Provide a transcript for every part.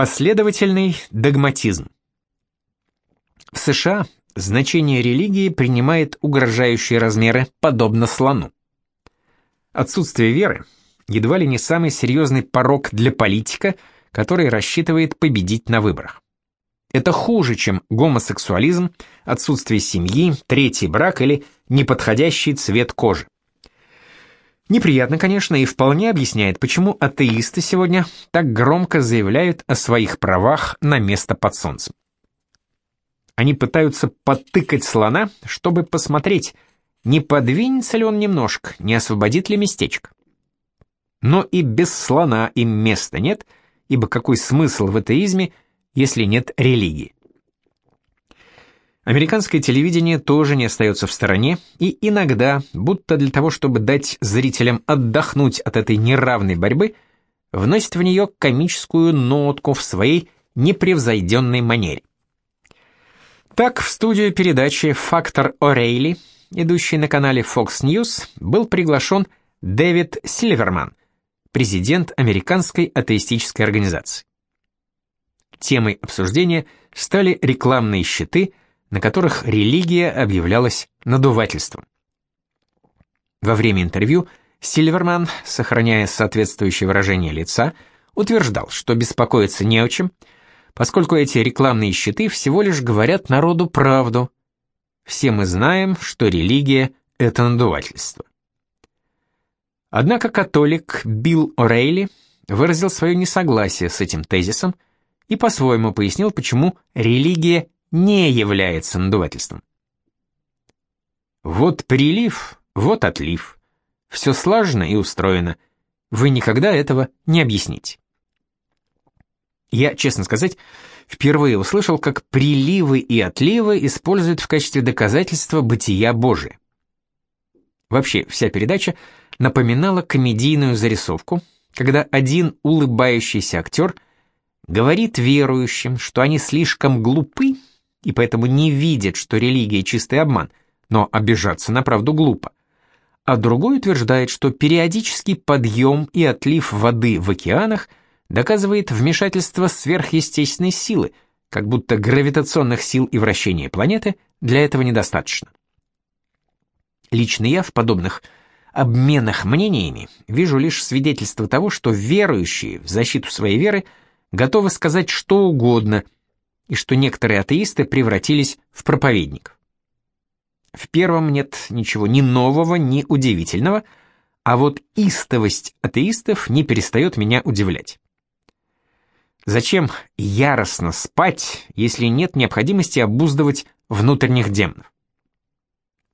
Последовательный догматизм. В США значение религии принимает угрожающие размеры, подобно слону. Отсутствие веры едва ли не самый серьезный порог для политика, который рассчитывает победить на выборах. Это хуже, чем гомосексуализм, отсутствие семьи, третий брак или неподходящий цвет кожи. Неприятно, конечно, и вполне объясняет, почему атеисты сегодня так громко заявляют о своих правах на место под солнцем. Они пытаются подтыкать слона, чтобы посмотреть, не подвинется ли он немножко, не освободит ли местечко. Но и без слона им места нет, ибо какой смысл в атеизме, если нет религии? Американское телевидение тоже не остается в стороне, и иногда, будто для того, чтобы дать зрителям отдохнуть от этой неравной борьбы, вносит в нее комическую нотку в своей непревзойденной манере. Так, в студию передачи «Фактор О'Рейли», идущей на канале Fox News, был приглашен Дэвид Сильверман, президент американской атеистической организации. Темой обсуждения стали рекламные щиты – на которых религия объявлялась надувательством. Во время интервью Сильверман, сохраняя соответствующее выражение лица, утверждал, что беспокоиться не о чем, поскольку эти рекламные щиты всего лишь говорят народу правду. Все мы знаем, что религия – это надувательство. Однако католик Билл О'Рейли выразил свое несогласие с этим тезисом и по-своему пояснил, почему религия не является надувательством. Вот прилив, вот отлив. Все слажено и устроено. Вы никогда этого не объясните. Я, честно сказать, впервые услышал, как приливы и отливы используют в качестве доказательства бытия Божия. Вообще, вся передача напоминала комедийную зарисовку, когда один улыбающийся актер говорит верующим, что они слишком глупы и поэтому не видит, что религия чистый обман, но обижаться на правду глупо. А другой утверждает, что периодический подъем и отлив воды в океанах доказывает вмешательство сверхъестественной силы, как будто гравитационных сил и вращения планеты для этого недостаточно. Лично я в подобных обменах мнениями вижу лишь свидетельство того, что верующие в защиту своей веры готовы сказать что угодно – и что некоторые атеисты превратились в проповедников. В первом нет ничего ни нового, ни удивительного, а вот истовость атеистов не перестает меня удивлять. Зачем яростно спать, если нет необходимости обуздывать внутренних демонов?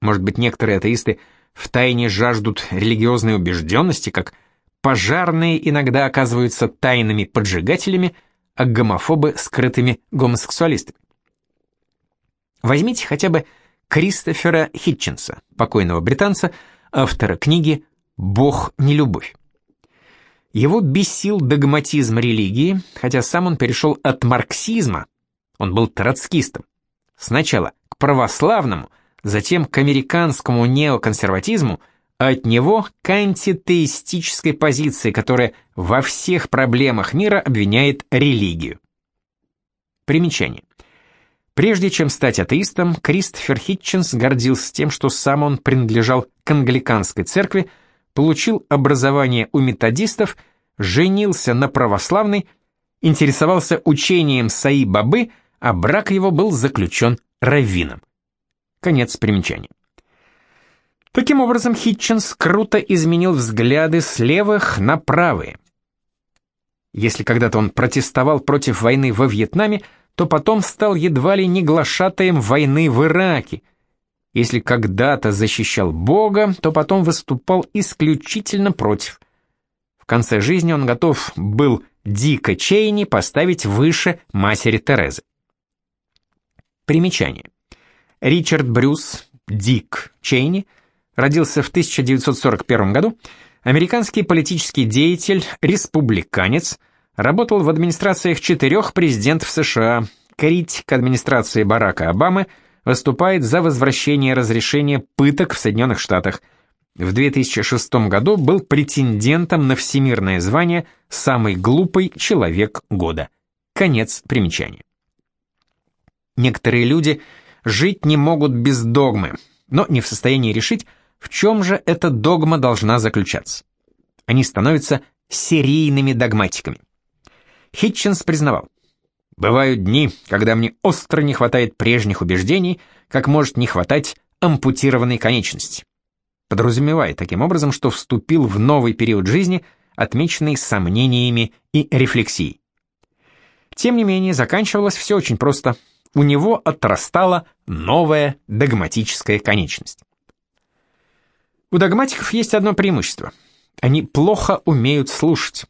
Может быть, некоторые атеисты втайне жаждут религиозной убежденности, как пожарные иногда оказываются тайными поджигателями – а гомофобы скрытыми гомосексуалистами. Возьмите хотя бы Кристофера Хитченса, покойного британца, автора книги «Бог не любовь». Его бесил догматизм религии, хотя сам он перешел от марксизма, он был троцкистом, сначала к православному, затем к американскому неоконсерватизму – от него к антитеистической позиции, которая во всех проблемах мира обвиняет религию. Примечание. Прежде чем стать атеистом, Кристофер Хитченс гордился тем, что сам он принадлежал к англиканской церкви, получил образование у методистов, женился на православной, интересовался учением Саи-Бабы, а брак его был заключен раввином. Конец примечания. Таким образом, Хитченс круто изменил взгляды с левых на правые. Если когда-то он протестовал против войны во Вьетнаме, то потом стал едва ли не глашатаем войны в Ираке. Если когда-то защищал Бога, то потом выступал исключительно против. В конце жизни он готов был Дика Чейни поставить выше матери Терезы. Примечание. Ричард Брюс, Дик Чейни – родился в 1941 году, американский политический деятель, республиканец, работал в администрациях четырех президентов США, критик администрации Барака Обамы, выступает за возвращение разрешения пыток в Соединенных Штатах. В 2006 году был претендентом на всемирное звание «Самый глупый человек года». Конец примечания. Некоторые люди жить не могут без догмы, но не в состоянии решить, в чем же эта догма должна заключаться. Они становятся серийными догматиками. Хитчинс признавал, «Бывают дни, когда мне остро не хватает прежних убеждений, как может не хватать ампутированной конечности». Подразумевая таким образом, что вступил в новый период жизни, отмеченный сомнениями и рефлексией. Тем не менее, заканчивалось все очень просто. У него отрастала новая догматическая конечность. У догматиков есть одно преимущество. Они плохо умеют слушать.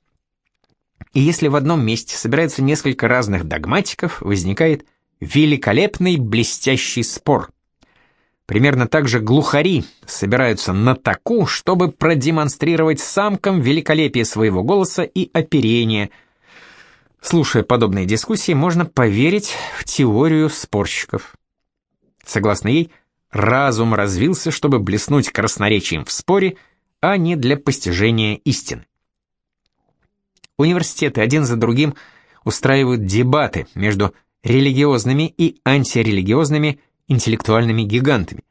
И если в одном месте собирается несколько разных догматиков, возникает великолепный блестящий спор. Примерно так же глухари собираются на таку, чтобы продемонстрировать самкам великолепие своего голоса и оперения. Слушая подобные дискуссии, можно поверить в теорию спорщиков. Согласно ей, разум развился, чтобы блеснуть красноречием в споре, а не для постижения истины. Университеты один за другим устраивают дебаты между религиозными и антирелигиозными интеллектуальными гигантами.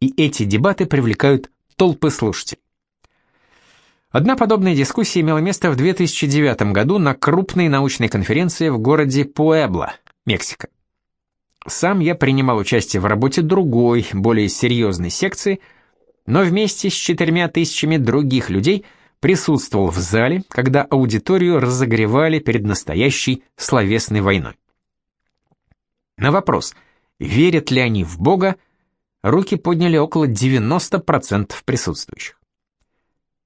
И эти дебаты привлекают толпы слушателей. Одна подобная дискуссия имела место в 2009 году на крупной научной конференции в городе Пуэбло, Мексика. Сам я принимал участие в работе другой, более серьезной секции, но вместе с четырьмя тысячами других людей присутствовал в зале, когда аудиторию разогревали перед настоящей словесной войной. На вопрос, верят ли они в Бога, руки подняли около 90% присутствующих.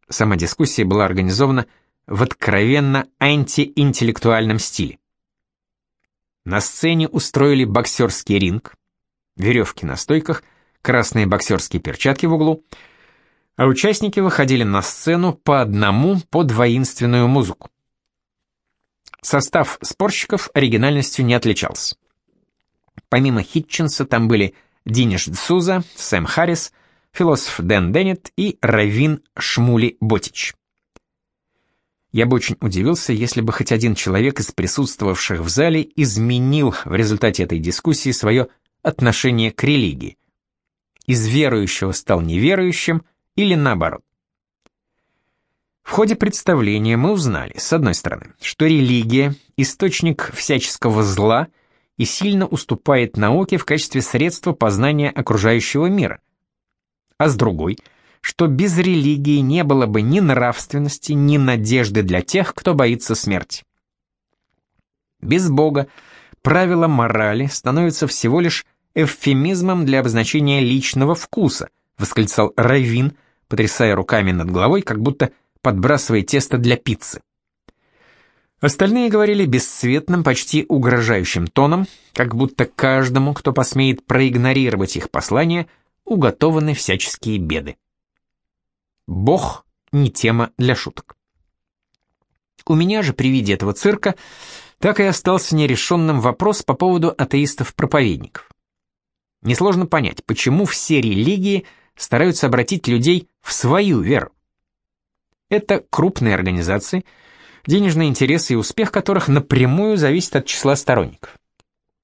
Сама дискуссия была организована в откровенно антиинтеллектуальном стиле. На сцене устроили боксерский ринг, веревки на стойках, красные боксерские перчатки в углу, а участники выходили на сцену по одному под воинственную музыку. Состав спорщиков оригинальностью не отличался. Помимо Хитчинса там были Диниш Дсуза, Сэм Харрис, философ Дэн Деннет и Равин Шмули Ботич. Я бы очень удивился, если бы хоть один человек из присутствовавших в зале изменил в результате этой дискуссии свое отношение к религии. Из верующего стал неверующим или наоборот. В ходе представления мы узнали, с одной стороны, что религия – источник всяческого зла и сильно уступает науке в качестве средства познания окружающего мира, а с другой – что без религии не было бы ни нравственности, ни надежды для тех, кто боится смерти. Без Бога правила морали становятся всего лишь эвфемизмом для обозначения личного вкуса, восклицал Равин, потрясая руками над головой, как будто подбрасывая тесто для пиццы. Остальные говорили бесцветным, почти угрожающим тоном, как будто каждому, кто посмеет проигнорировать их послание, уготованы всяческие беды. Бог не тема для шуток. У меня же при виде этого цирка так и остался нерешенным вопрос по поводу атеистов-проповедников. Несложно понять, почему все религии стараются обратить людей в свою веру. Это крупные организации, денежные интересы и успех которых напрямую зависят от числа сторонников.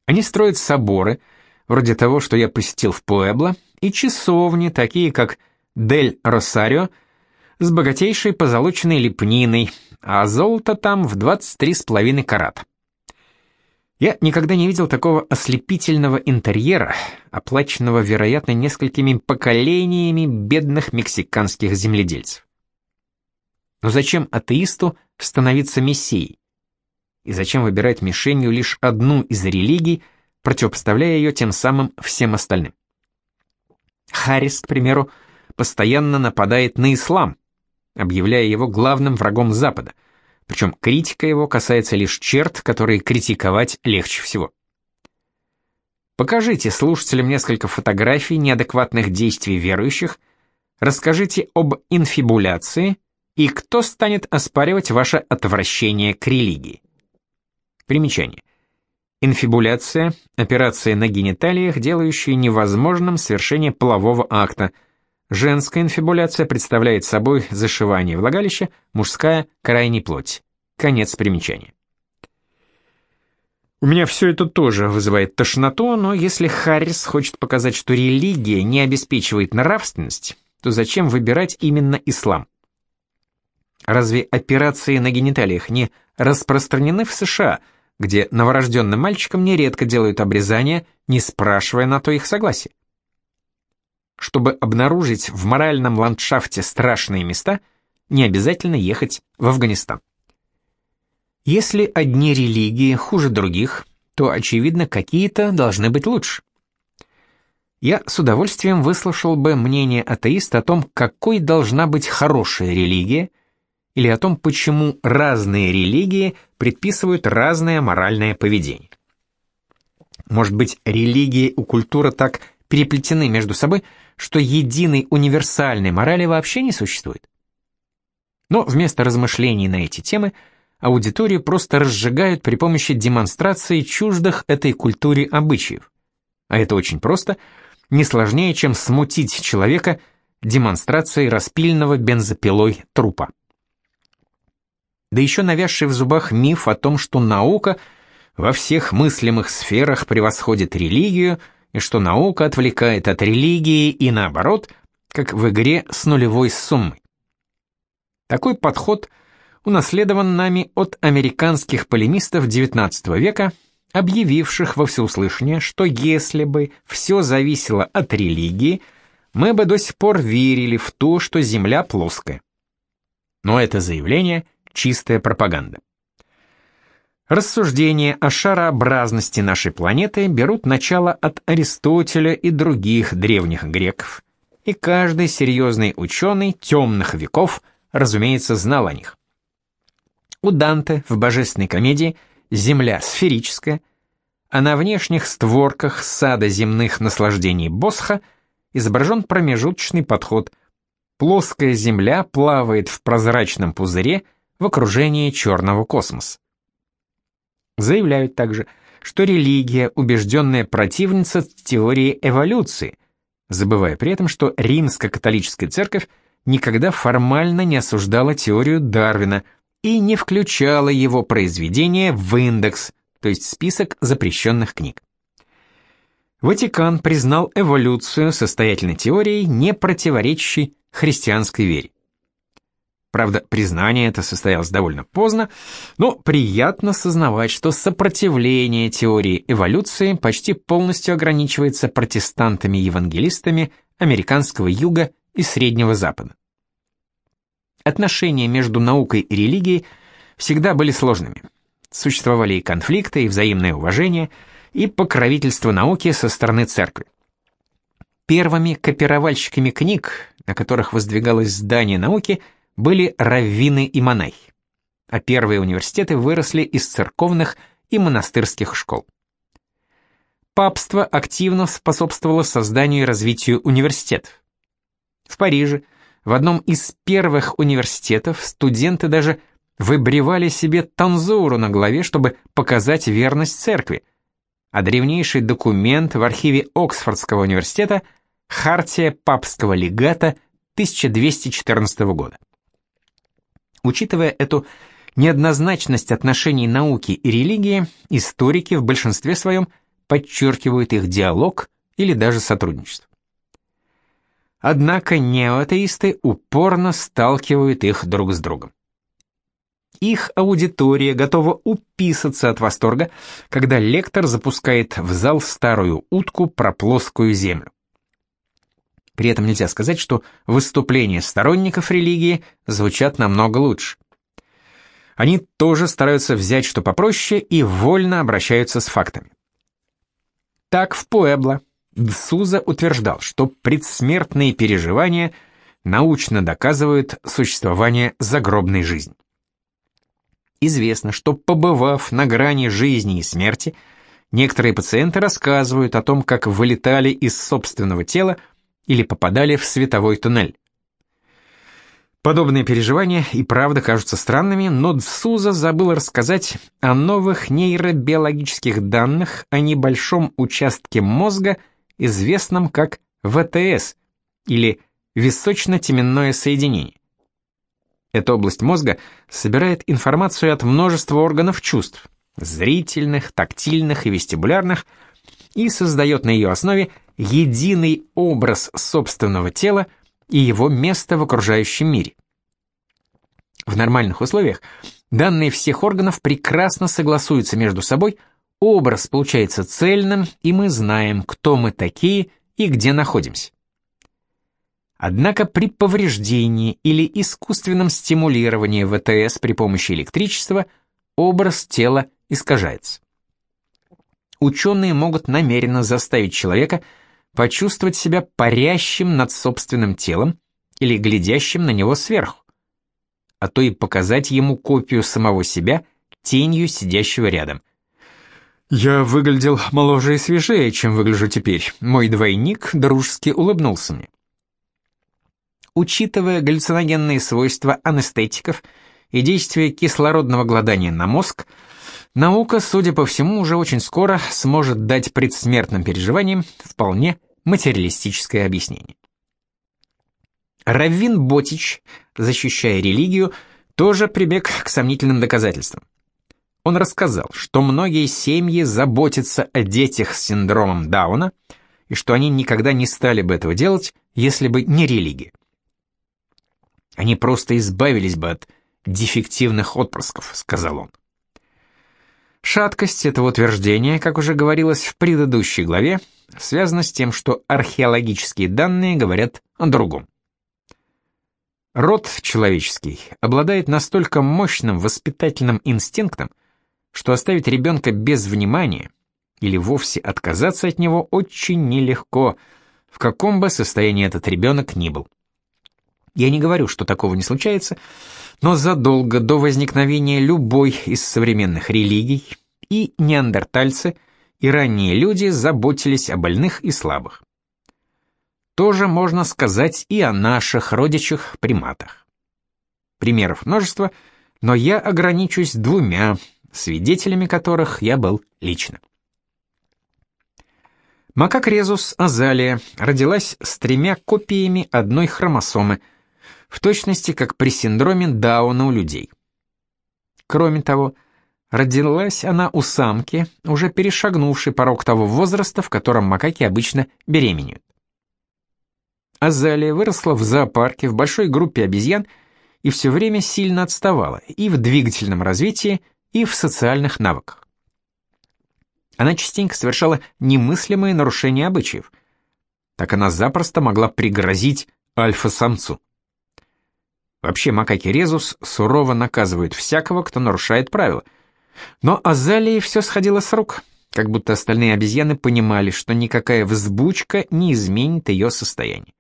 Они строят соборы, вроде того, что я посетил в Пуэбло, и часовни, такие как Дель Росарио, с богатейшей позолоченной лепниной, а золото там в 23,5 карат. Я никогда не видел такого ослепительного интерьера, оплаченного, вероятно, несколькими поколениями бедных мексиканских земледельцев. Но зачем атеисту становиться мессией? И зачем выбирать мишенью лишь одну из религий, противопоставляя ее тем самым всем остальным? Харрис, к примеру, постоянно нападает на ислам, объявляя его главным врагом Запада, причем критика его касается лишь черт, которые критиковать легче всего. Покажите слушателям несколько фотографий неадекватных действий верующих, расскажите об инфибуляции и кто станет оспаривать ваше отвращение к религии. Примечание. Инфибуляция – операция на гениталиях, делающая невозможным совершение полового акта – Женская инфибуляция представляет собой зашивание влагалища, мужская – крайней плоти. Конец примечания. У меня все это тоже вызывает тошноту, но если Харрис хочет показать, что религия не обеспечивает нравственность, то зачем выбирать именно ислам? Разве операции на гениталиях не распространены в США, где новорожденным мальчикам нередко делают обрезание, не спрашивая на то их согласия? Чтобы обнаружить в моральном ландшафте страшные места, не обязательно ехать в Афганистан. Если одни религии хуже других, то, очевидно, какие-то должны быть лучше. Я с удовольствием выслушал бы мнение атеиста о том, какой должна быть хорошая религия, или о том, почему разные религии предписывают разное моральное поведение. Может быть, религия и культура так переплетены между собой, что единой универсальной морали вообще не существует? Но вместо размышлений на эти темы – аудиторию просто разжигают при помощи демонстрации чуждых этой культуре обычаев. А это очень просто, не сложнее, чем смутить человека демонстрацией распильного бензопилой трупа. Да еще навязший в зубах миф о том, что наука во всех мыслимых сферах превосходит религию, и что наука отвлекает от религии и наоборот, как в игре с нулевой суммой. Такой подход – унаследован нами от американских полемистов XIX века, объявивших во всеуслышание, что если бы все зависело от религии, мы бы до сих пор верили в то, что Земля плоская. Но это заявление – чистая пропаганда. Рассуждения о шарообразности нашей планеты берут начало от Аристотеля и других древних греков, и каждый серьезный ученый темных веков, разумеется, знал о них. У Данте в «Божественной комедии» земля сферическая, а на внешних створках сада земных наслаждений Босха изображен промежуточный подход. Плоская земля плавает в прозрачном пузыре в окружении черного космоса. Заявляют также, что религия – убежденная противница теории эволюции, забывая при этом, что римско-католическая церковь никогда формально не осуждала теорию Дарвина – и не включала его произведение в индекс, то есть список запрещенных книг. Ватикан признал эволюцию состоятельной теорией, не противоречащей христианской вере. Правда, признание это состоялось довольно поздно, но приятно сознавать, что сопротивление теории эволюции почти полностью ограничивается протестантами-евангелистами американского юга и Среднего Запада. Отношения между наукой и религией всегда были сложными. Существовали и конфликты, и взаимное уважение, и покровительство науки со стороны церкви. Первыми копировальщиками книг, на которых воздвигалось здание науки, были раввины и монахи, а первые университеты выросли из церковных и монастырских школ. Папство активно способствовало созданию и развитию университетов. В Париже – в одном из первых университетов студенты даже выбривали себе танзуру на голове, чтобы показать верность церкви, а древнейший документ в архиве Оксфордского университета – Хартия папского легата 1214 года. Учитывая эту неоднозначность отношений науки и религии, историки в большинстве своем подчеркивают их диалог или даже сотрудничество. Однако неоатеисты упорно сталкивают их друг с другом. Их аудитория готова уписаться от восторга, когда лектор запускает в зал старую утку про плоскую землю. При этом нельзя сказать, что выступления сторонников религии звучат намного лучше. Они тоже стараются взять что попроще и вольно обращаются с фактами. Так в Пуэбло Дсуза утверждал, что предсмертные переживания научно доказывают существование загробной жизни. Известно, что побывав на грани жизни и смерти, некоторые пациенты рассказывают о том, как вылетали из собственного тела или попадали в световой туннель. Подобные переживания и правда кажутся странными, но Дсуза забыл рассказать о новых нейробиологических данных о небольшом участке мозга – известном как ВТС или височно-теменное соединение. Эта область мозга собирает информацию от множества органов чувств, зрительных, тактильных и вестибулярных, и создает на ее основе единый образ собственного тела и его места в окружающем мире. В нормальных условиях данные всех органов прекрасно согласуются между собой, образ получается цельным, и мы знаем, кто мы такие и где находимся. Однако при повреждении или искусственном стимулировании ВТС при помощи электричества образ тела искажается. Ученые могут намеренно заставить человека почувствовать себя парящим над собственным телом или глядящим на него сверху, а то и показать ему копию самого себя тенью сидящего рядом. «Я выглядел моложе и свежее, чем выгляжу теперь. Мой двойник дружески улыбнулся мне». Учитывая галлюциногенные свойства анестетиков и действие кислородного голодания на мозг, наука, судя по всему, уже очень скоро сможет дать предсмертным переживаниям вполне материалистическое объяснение. Раввин Ботич, защищая религию, тоже прибег к сомнительным доказательствам. Он рассказал, что многие семьи заботятся о детях с синдромом Дауна, и что они никогда не стали бы этого делать, если бы не религия. Они просто избавились бы от дефективных отпрысков, сказал он. Шаткость этого утверждения, как уже говорилось в предыдущей главе, связана с тем, что археологические данные говорят о другом. Род человеческий обладает настолько мощным воспитательным инстинктом, что оставить ребенка без внимания или вовсе отказаться от него очень нелегко, в каком бы состоянии этот ребенок ни был. Я не говорю, что такого не случается, но задолго до возникновения любой из современных религий и неандертальцы, и ранние люди заботились о больных и слабых. Тоже можно сказать и о наших родичах-приматах. Примеров множество, но я ограничусь двумя, свидетелями которых я был лично. Макак резус Азалия родилась с тремя копиями одной хромосомы – в точности как при синдроме Дауна у людей. Кроме того, родилась она у самки, уже перешагнувшей порог того возраста, в котором макаки обычно беременеют. Азалия выросла в зоопарке в большой группе обезьян и все время сильно отставала и в двигательном развитии, и в социальных навыках. Она частенько совершала немыслимые нарушения обычаев. Так она запросто могла пригрозить альфа-самцу. Вообще макаки резус сурово наказывают всякого, кто нарушает правила. Но Азалии все сходило с рук, как будто остальные обезьяны понимали, что никакая взбучка не изменит ее состояние.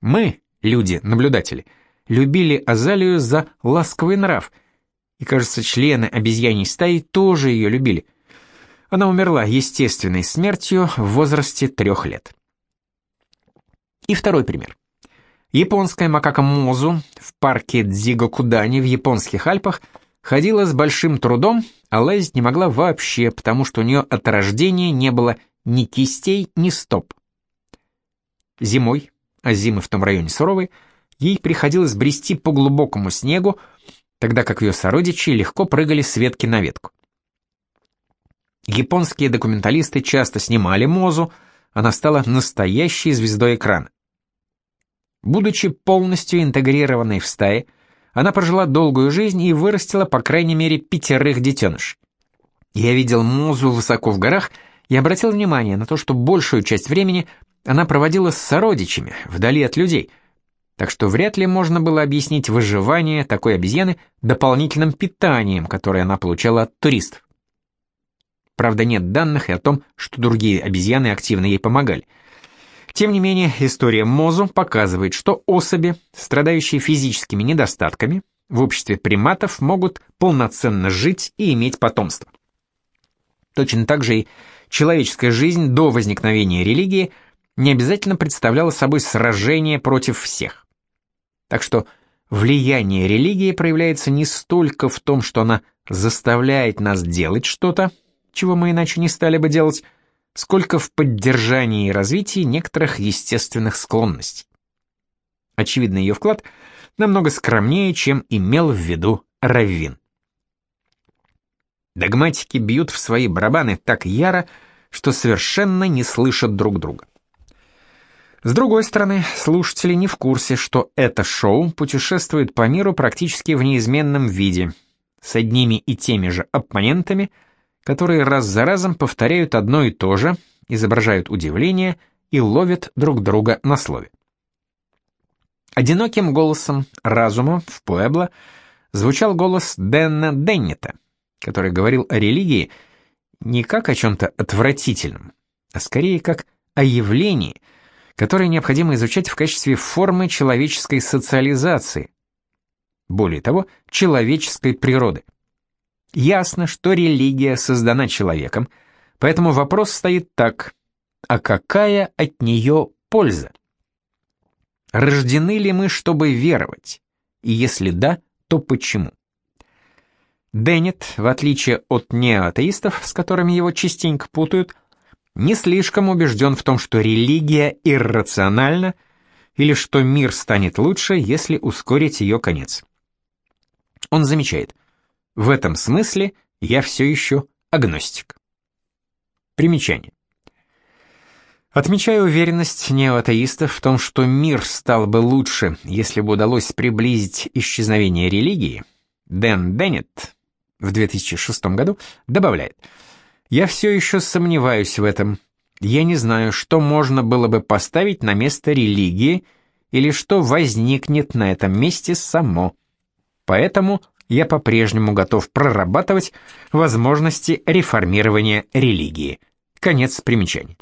Мы, люди-наблюдатели, любили Азалию за ласковый нрав, и, кажется, члены обезьяньей стаи тоже ее любили. Она умерла естественной смертью в возрасте трех лет. И второй пример. Японская макака Мозу в парке Дзигокудани в японских Альпах ходила с большим трудом, а лазить не могла вообще, потому что у нее от рождения не было ни кистей, ни стоп. Зимой, а зимы в том районе суровые, ей приходилось брести по глубокому снегу, тогда как ее сородичи легко прыгали с ветки на ветку. Японские документалисты часто снимали Мозу, она стала настоящей звездой экрана. Будучи полностью интегрированной в стае, она прожила долгую жизнь и вырастила по крайней мере пятерых детенышей. Я видел Музу высоко в горах и обратил внимание на то, что большую часть времени она проводила с сородичами, вдали от людей, так что вряд ли можно было объяснить выживание такой обезьяны дополнительным питанием, которое она получала от туристов. Правда, нет данных и о том, что другие обезьяны активно ей помогали – тем не менее, история Мозу показывает, что особи, страдающие физическими недостатками, в обществе приматов могут полноценно жить и иметь потомство. Точно так же и человеческая жизнь до возникновения религии не обязательно представляла собой сражение против всех. Так что влияние религии проявляется не столько в том, что она заставляет нас делать что-то, чего мы иначе не стали бы делать, сколько в поддержании и развитии некоторых естественных склонностей. Очевидно, ее вклад намного скромнее, чем имел в виду Раввин. Догматики бьют в свои барабаны так яро, что совершенно не слышат друг друга. С другой стороны, слушатели не в курсе, что это шоу путешествует по миру практически в неизменном виде, с одними и теми же оппонентами, которые раз за разом повторяют одно и то же, изображают удивление и ловят друг друга на слове. Одиноким голосом разума в Пуэбло звучал голос Дэна Деннета, который говорил о религии не как о чем-то отвратительном, а скорее как о явлении, которое необходимо изучать в качестве формы человеческой социализации, более того, человеческой природы. Ясно, что религия создана человеком, поэтому вопрос стоит так, а какая от нее польза? Рождены ли мы, чтобы веровать? И если да, то почему? Деннет, в отличие от неоатеистов, с которыми его частенько путают, не слишком убежден в том, что религия иррациональна или что мир станет лучше, если ускорить ее конец. Он замечает, в этом смысле я все еще агностик. Примечание. Отмечаю уверенность неоатеистов в том, что мир стал бы лучше, если бы удалось приблизить исчезновение религии, Дэн Деннет в 2006 году добавляет, «Я все еще сомневаюсь в этом. Я не знаю, что можно было бы поставить на место религии или что возникнет на этом месте само. Поэтому я по-прежнему готов прорабатывать возможности реформирования религии». Конец примечаний.